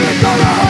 de todo.